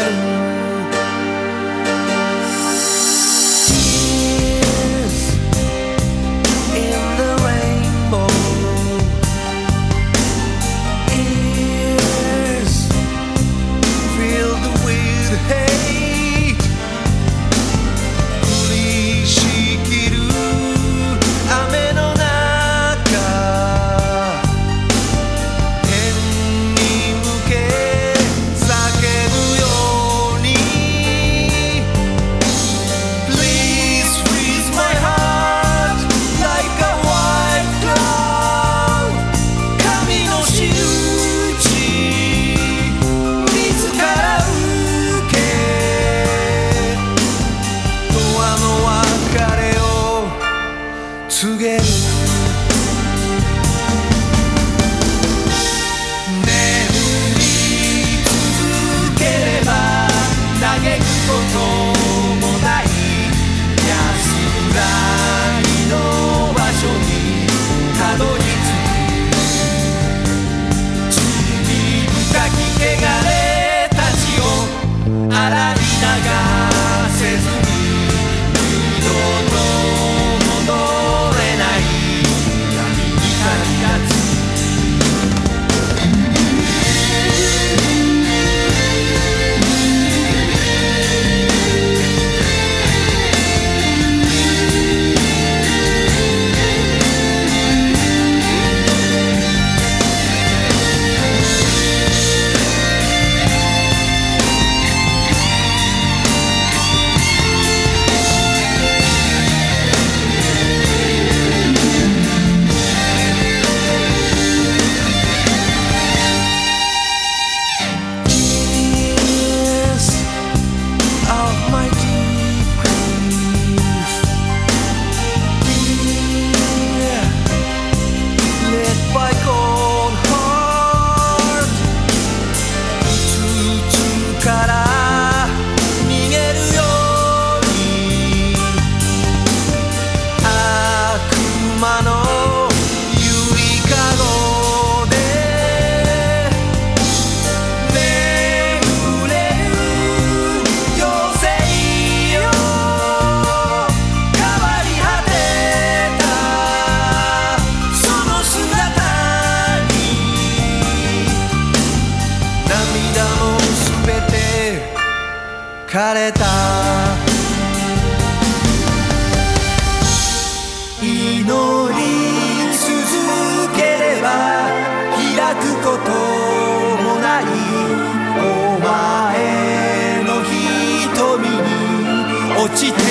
matter られた。祈り続ければ開くこともないお前の瞳に落ちて